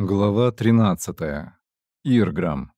Глава 13. Ирграм.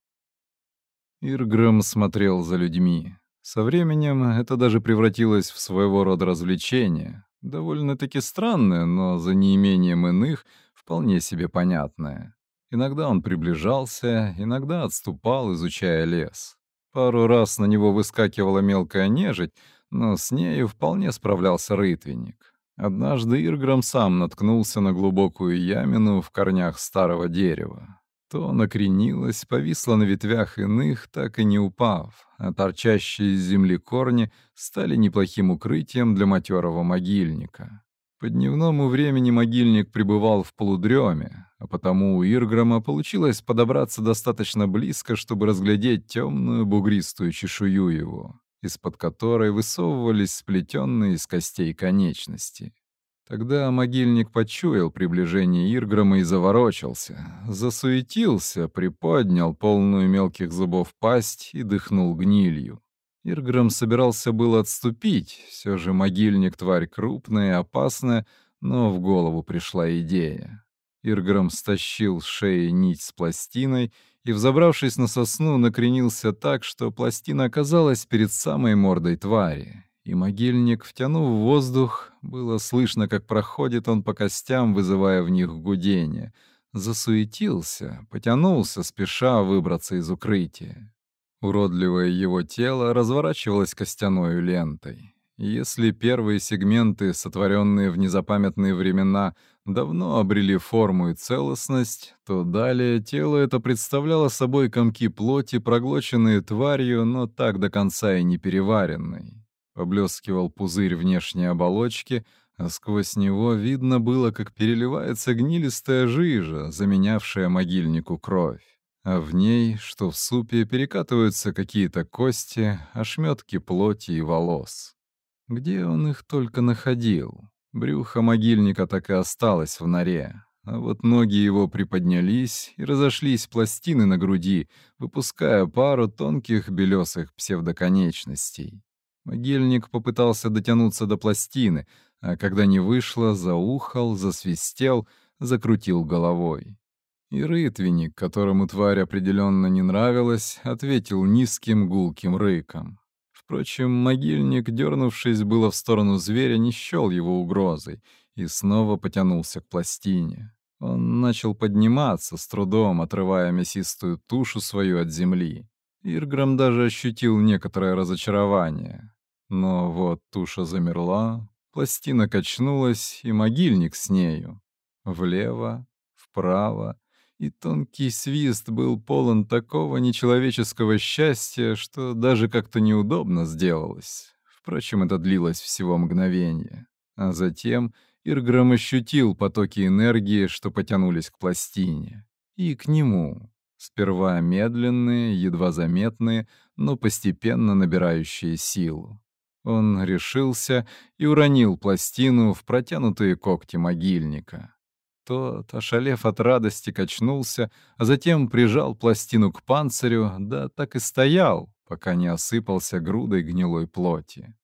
Ирграм смотрел за людьми. Со временем это даже превратилось в своего рода развлечение. Довольно-таки странное, но за неимением иных вполне себе понятное. Иногда он приближался, иногда отступал, изучая лес. Пару раз на него выскакивала мелкая нежить, но с нею вполне справлялся рытвенник. Однажды Ирграм сам наткнулся на глубокую ямину в корнях старого дерева. То накренилась, повисла на ветвях иных, так и не упав, а торчащие из земли корни стали неплохим укрытием для матерого могильника. По дневному времени могильник пребывал в полудреме, а потому у Ирграма получилось подобраться достаточно близко, чтобы разглядеть темную бугристую чешую его из-под которой высовывались сплетенные из костей конечности. Тогда могильник почуял приближение Ирграма и заворочился, засуетился, приподнял полную мелких зубов пасть и дыхнул гнилью. Ирграм собирался было отступить, все же могильник — тварь крупная и опасная, но в голову пришла идея. Ирграм стащил с шеи нить с пластиной и, взобравшись на сосну, накренился так, что пластина оказалась перед самой мордой твари. И могильник, втянув воздух, было слышно, как проходит он по костям, вызывая в них гудение. Засуетился, потянулся, спеша выбраться из укрытия. Уродливое его тело разворачивалось костяной лентой. Если первые сегменты, сотворенные в незапамятные времена, давно обрели форму и целостность, то далее тело это представляло собой комки плоти, проглоченные тварью, но так до конца и не переваренной. Поблескивал пузырь внешней оболочки, а сквозь него видно было, как переливается гнилистая жижа, заменявшая могильнику кровь. А в ней, что в супе, перекатываются какие-то кости, ошметки плоти и волос. Где он их только находил? Брюхо могильника так и осталось в норе, а вот ноги его приподнялись и разошлись пластины на груди, выпуская пару тонких белесых псевдоконечностей. Могильник попытался дотянуться до пластины, а когда не вышло, заухал, засвистел, закрутил головой. И рытвенник, которому тварь определенно не нравилась, ответил низким гулким рыком. Впрочем, могильник, дернувшись было в сторону зверя, не счел его угрозой и снова потянулся к пластине. Он начал подниматься, с трудом отрывая мясистую тушу свою от земли. Ирграм даже ощутил некоторое разочарование. Но вот туша замерла, пластина качнулась, и могильник с нею. Влево, вправо, и тонкий свист был полон такого нечеловеческого счастья, что даже как-то неудобно сделалось. Впрочем, это длилось всего мгновение. А затем Ирграм ощутил потоки энергии, что потянулись к пластине. И к нему. Сперва медленные, едва заметные, но постепенно набирающие силу. Он решился и уронил пластину в протянутые когти могильника. Тот, ошалев от радости, качнулся, а затем прижал пластину к панцирю, да так и стоял, пока не осыпался грудой гнилой плоти.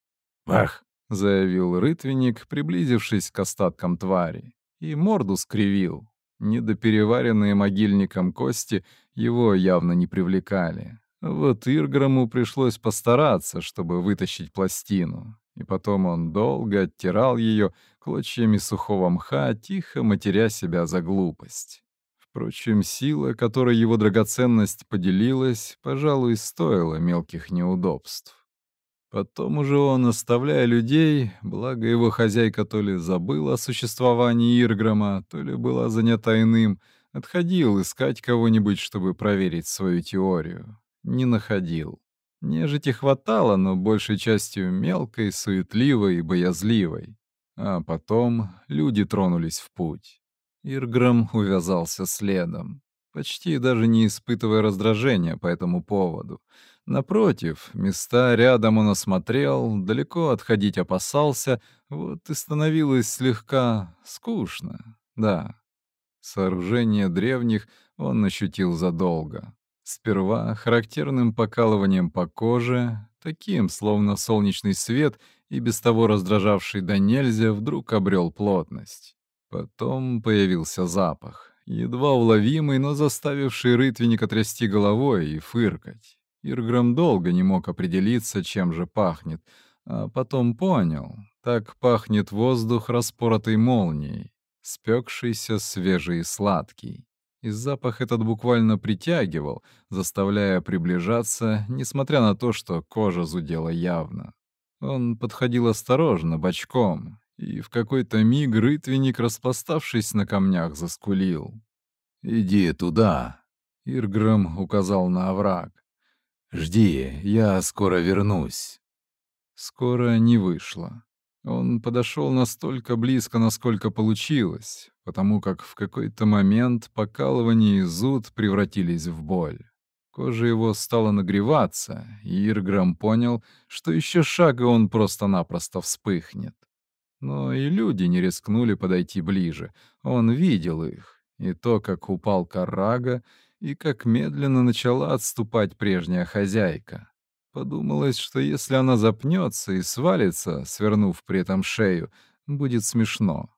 «Вах!» — заявил рытвенник, приблизившись к остаткам твари, и морду скривил. Недопереваренные могильником кости его явно не привлекали. Вот Ирграму пришлось постараться, чтобы вытащить пластину и потом он долго оттирал ее клочьями сухого мха, тихо матеря себя за глупость. Впрочем, сила, которой его драгоценность поделилась, пожалуй, стоила мелких неудобств. Потом уже он, оставляя людей, благо его хозяйка то ли забыла о существовании Ирграма, то ли была занята иным, отходил искать кого-нибудь, чтобы проверить свою теорию. Не находил. Нежити хватало, но большей частью мелкой, суетливой и боязливой. А потом люди тронулись в путь. Ирграм увязался следом, почти даже не испытывая раздражения по этому поводу. Напротив, места рядом он осмотрел, далеко отходить опасался, вот и становилось слегка скучно, да. Сооружение древних он ощутил задолго. Сперва характерным покалыванием по коже, таким, словно солнечный свет, и без того раздражавший до нельзя, вдруг обрел плотность. Потом появился запах, едва уловимый, но заставивший рытвенника трясти головой и фыркать. Ирграм долго не мог определиться, чем же пахнет, а потом понял. Так пахнет воздух, распоротый молнией, спекшийся, свежий и сладкий. И запах этот буквально притягивал, заставляя приближаться, несмотря на то, что кожа зудела явно. Он подходил осторожно, бочком, и в какой-то миг рытвенник, распластавшись на камнях, заскулил. «Иди туда», — Ирграм указал на овраг. «Жди, я скоро вернусь». Скоро не вышло. Он подошел настолько близко, насколько получилось, потому как в какой-то момент покалывание и зуд превратились в боль. Кожа его стала нагреваться, и Ирграм понял, что еще шага он просто-напросто вспыхнет. Но и люди не рискнули подойти ближе. Он видел их, и то, как упал Карага, и как медленно начала отступать прежняя хозяйка. Подумалось, что если она запнется и свалится, свернув при этом шею, будет смешно.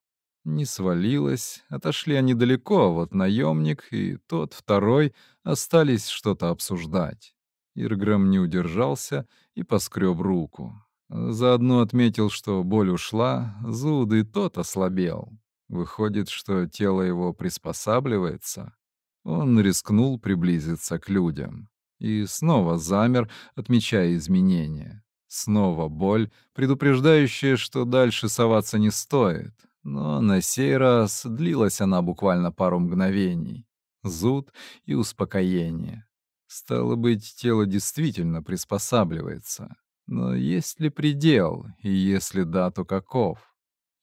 Не свалилась, отошли они далеко, а вот наемник и тот второй остались что-то обсуждать. Ирграм не удержался и поскреб руку. Заодно отметил, что боль ушла, зуд и тот ослабел. Выходит, что тело его приспосабливается. Он рискнул приблизиться к людям. И снова замер, отмечая изменения. Снова боль, предупреждающая, что дальше соваться не стоит. Но на сей раз длилась она буквально пару мгновений. Зуд и успокоение. Стало быть, тело действительно приспосабливается. Но есть ли предел, и если да, то каков?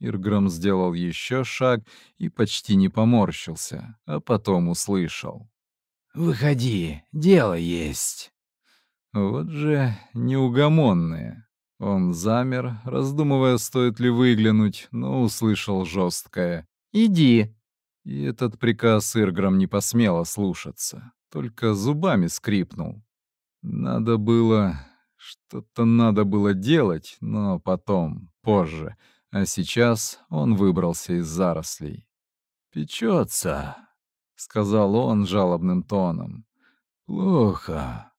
Ирграм сделал еще шаг и почти не поморщился, а потом услышал. «Выходи, дело есть». Вот же неугомонные. Он замер, раздумывая, стоит ли выглянуть, но услышал жесткое «Иди». И этот приказ Ирграм не посмело слушаться, только зубами скрипнул. Надо было... Что-то надо было делать, но потом, позже. А сейчас он выбрался из зарослей. «Печется», — сказал он жалобным тоном. «Плохо».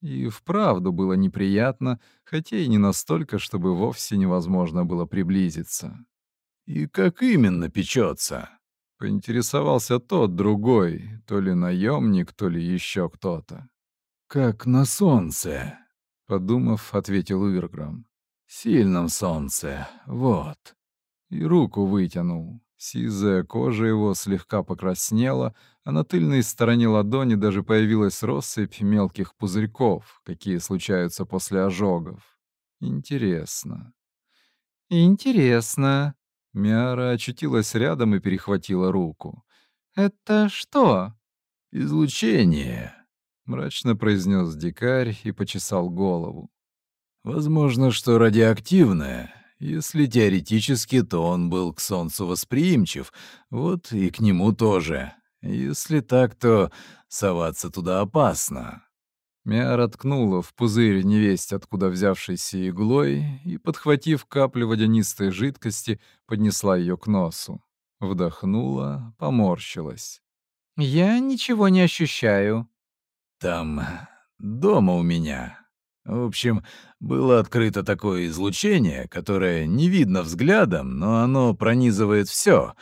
И вправду было неприятно, хотя и не настолько, чтобы вовсе невозможно было приблизиться. «И как именно печется?» — поинтересовался тот другой, то ли наемник, то ли еще кто-то. «Как на солнце», — подумав, ответил Ирграм. «Сильном солнце, вот». И руку вытянул. Сизая кожа его слегка покраснела, а на тыльной стороне ладони даже появилась россыпь мелких пузырьков, какие случаются после ожогов. Интересно. Интересно. Миара очутилась рядом и перехватила руку. Это что? Излучение, мрачно произнес дикарь и почесал голову. Возможно, что радиоактивное, если теоретически, то он был к Солнцу восприимчив, вот и к нему тоже. Если так, то соваться туда опасно. Миара ткнула в пузырь невесть, откуда взявшейся иглой, и, подхватив каплю водянистой жидкости, поднесла ее к носу. Вдохнула, поморщилась. «Я ничего не ощущаю». «Там дома у меня», в общем, было открыто такое излучение, которое не видно взглядом, но оно пронизывает все,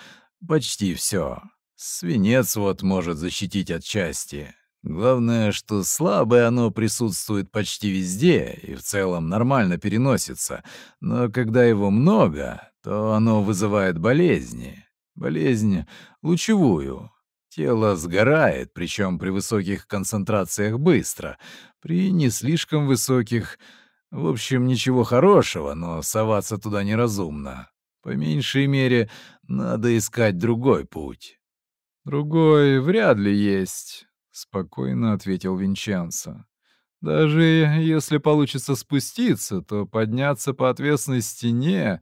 почти все. Свинец вот может защитить от части. Главное, что слабое оно присутствует почти везде и в целом нормально переносится, но когда его много, то оно вызывает болезни. Болезнь лучевую, Тело сгорает, причем при высоких концентрациях быстро, при не слишком высоких... В общем, ничего хорошего, но соваться туда неразумно. По меньшей мере, надо искать другой путь. «Другой вряд ли есть», — спокойно ответил Винченцо. «Даже если получится спуститься, то подняться по отвесной стене,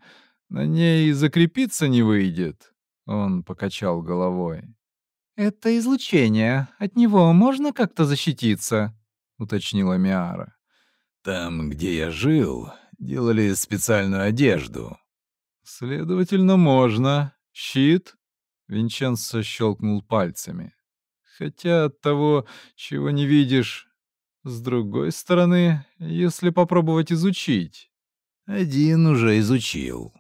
на ней закрепиться не выйдет». Он покачал головой. «Это излучение. От него можно как-то защититься?» — уточнила Миара. «Там, где я жил, делали специальную одежду». «Следовательно, можно. Щит?» Винченцо щелкнул пальцами. Хотя от того, чего не видишь... С другой стороны, если попробовать изучить... Один уже изучил.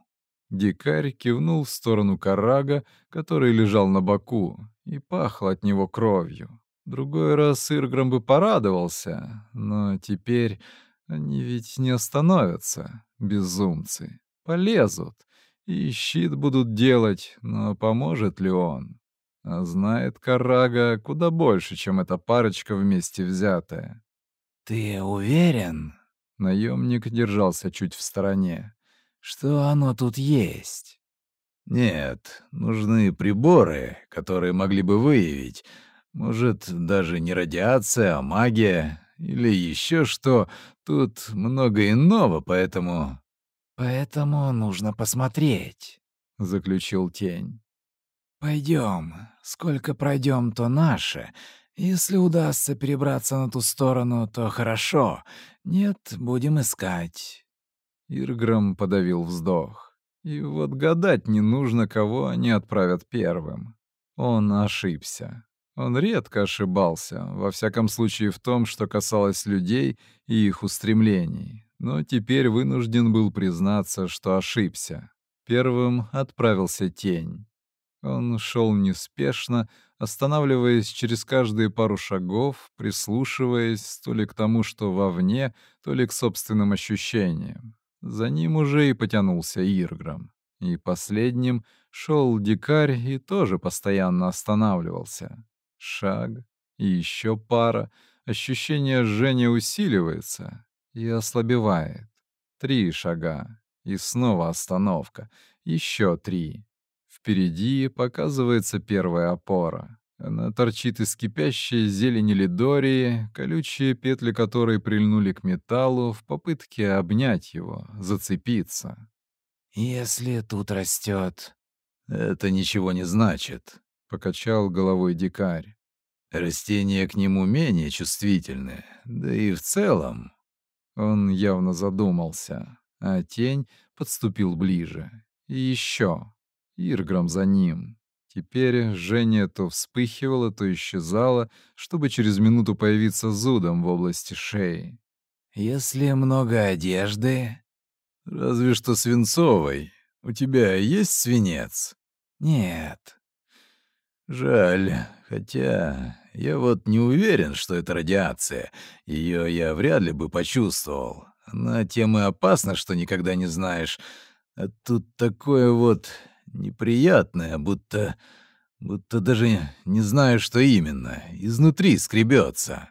Дикарь кивнул в сторону Карага, который лежал на боку, и пахло от него кровью. Другой раз Ирграм бы порадовался, но теперь они ведь не остановятся, безумцы. Полезут. И щит будут делать, но поможет ли он? А знает Карага куда больше, чем эта парочка вместе взятая. «Ты уверен?» Наемник держался чуть в стороне. «Что оно тут есть?» «Нет, нужны приборы, которые могли бы выявить. Может, даже не радиация, а магия или еще что. Тут много иного, поэтому...» «Поэтому нужно посмотреть», — заключил тень. «Пойдем. Сколько пройдем, то наше. Если удастся перебраться на ту сторону, то хорошо. Нет, будем искать». Ирграм подавил вздох. И вот гадать не нужно, кого они отправят первым. Он ошибся. Он редко ошибался, во всяком случае в том, что касалось людей и их устремлений. Но теперь вынужден был признаться, что ошибся. Первым отправился тень. Он шел неспешно, останавливаясь через каждые пару шагов, прислушиваясь то ли к тому, что вовне, то ли к собственным ощущениям. За ним уже и потянулся Ирграм. И последним шел дикарь и тоже постоянно останавливался. Шаг и еще пара. Ощущение жжения усиливается и ослабевает. Три шага. И снова остановка. Еще три. Впереди показывается первая опора. Она торчит из кипящей зелени лидории, колючие петли которой прильнули к металлу в попытке обнять его, зацепиться. «Если тут растет, это ничего не значит», — покачал головой дикарь. «Растения к нему менее чувствительны, да и в целом...» Он явно задумался, а тень подступил ближе. И еще. Ирграм за ним. Теперь Женя то вспыхивала, то исчезала, чтобы через минуту появиться зудом в области шеи. «Если много одежды...» «Разве что свинцовой. У тебя есть свинец?» «Нет». «Жаль. Хотя я вот не уверен, что это радиация. Ее я вряд ли бы почувствовал. Она тем и опасна, что никогда не знаешь. А тут такое вот неприятное, будто... будто даже не знаю, что именно, изнутри скребется.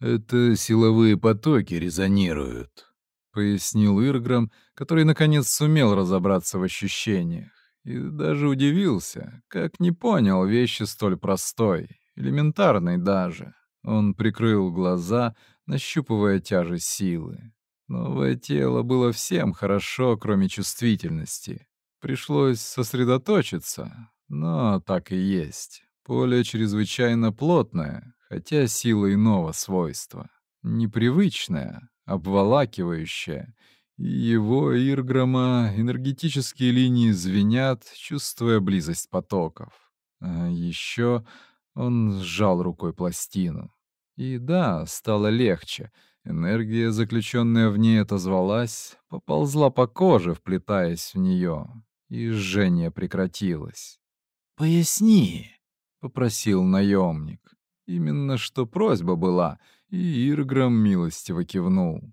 «Это силовые потоки резонируют», — пояснил Ирграм, который, наконец, сумел разобраться в ощущениях. И даже удивился, как не понял вещи столь простой, элементарной даже. Он прикрыл глаза, нащупывая тяжесть силы. Новое тело было всем хорошо, кроме чувствительности. Пришлось сосредоточиться, но так и есть. Поле чрезвычайно плотное, хотя сила иного свойства. Непривычное, обволакивающее. Его Ирграма энергетические линии звенят, чувствуя близость потоков. А еще он сжал рукой пластину. И да, стало легче. Энергия, заключенная в ней, отозвалась, поползла по коже, вплетаясь в нее и жжение прекратилось. «Поясни», — попросил наемник. Именно что просьба была, и Ирграм милостиво кивнул.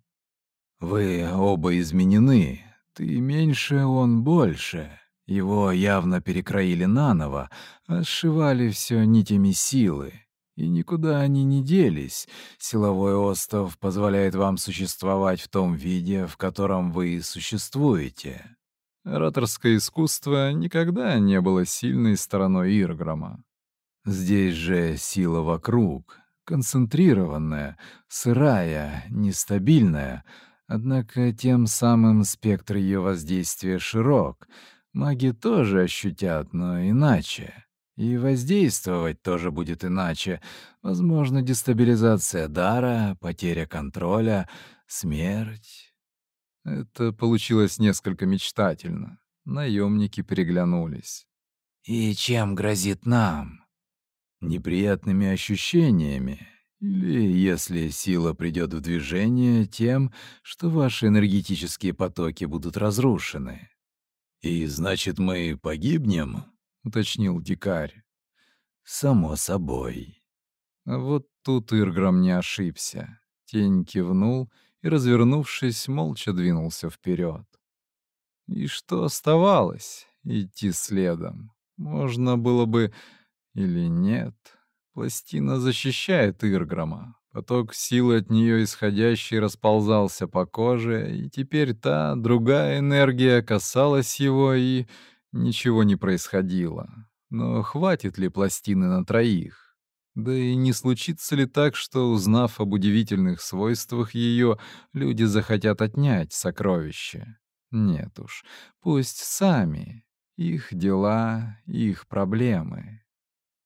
«Вы оба изменены. Ты меньше, он больше. Его явно перекроили наново, а сшивали все нитями силы. И никуда они не делись. Силовой остов позволяет вам существовать в том виде, в котором вы существуете. Ораторское искусство никогда не было сильной стороной Ирграма. Здесь же сила вокруг, концентрированная, сырая, нестабильная, однако тем самым спектр ее воздействия широк. Маги тоже ощутят, но иначе. И воздействовать тоже будет иначе. Возможно, дестабилизация дара, потеря контроля, смерть. Это получилось несколько мечтательно. Наемники переглянулись. И чем грозит нам? Неприятными ощущениями. Или, если сила придет в движение, тем, что ваши энергетические потоки будут разрушены. «И значит, мы погибнем?» — уточнил дикарь. «Само собой». Вот тут Ирграм не ошибся. Тень кивнул и, развернувшись, молча двинулся вперед. И что оставалось? Идти следом. Можно было бы... Или нет? Пластина защищает Ирграма. Поток силы от нее исходящий расползался по коже, и теперь та, другая энергия касалась его, и ничего не происходило. Но хватит ли пластины на троих? Да и не случится ли так, что, узнав об удивительных свойствах ее, люди захотят отнять сокровище? Нет уж, пусть сами. Их дела, их проблемы.